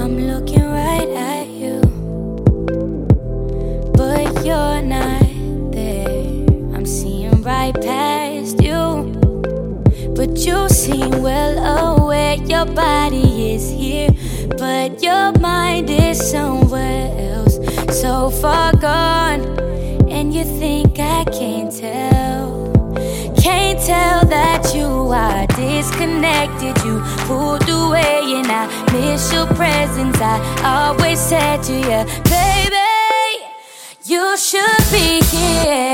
I'm looking right at you, but you're not there. I'm seeing right past you, but you seem well aware your body is here, but your mind is somewhere else, so far gone, and you think I can't tell. Can't tell that disconnected. You pulled away, and I miss your presence. I always said to you, baby, you should be here,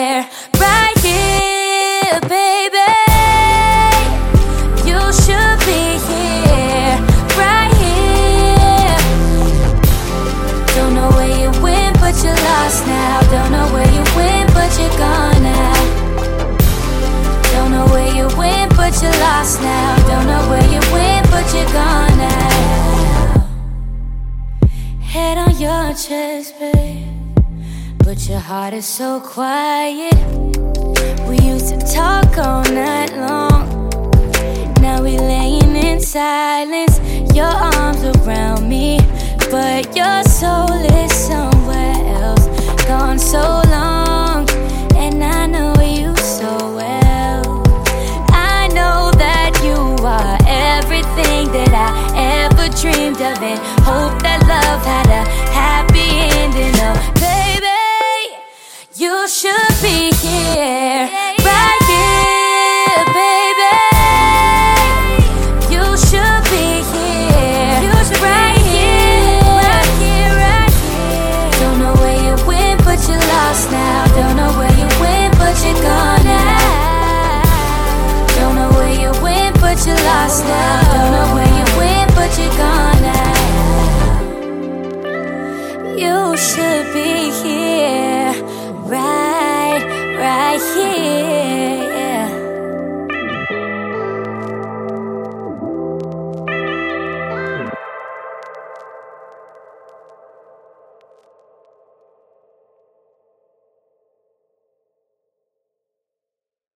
your chest, babe. But your heart is so quiet. We used to talk all night long. Now we laying in silence. Your arms around me, but your soul is somewhere else. Gone so long, and I know you so well. I know that you are everything that I ever dreamed of, and hope that you're gone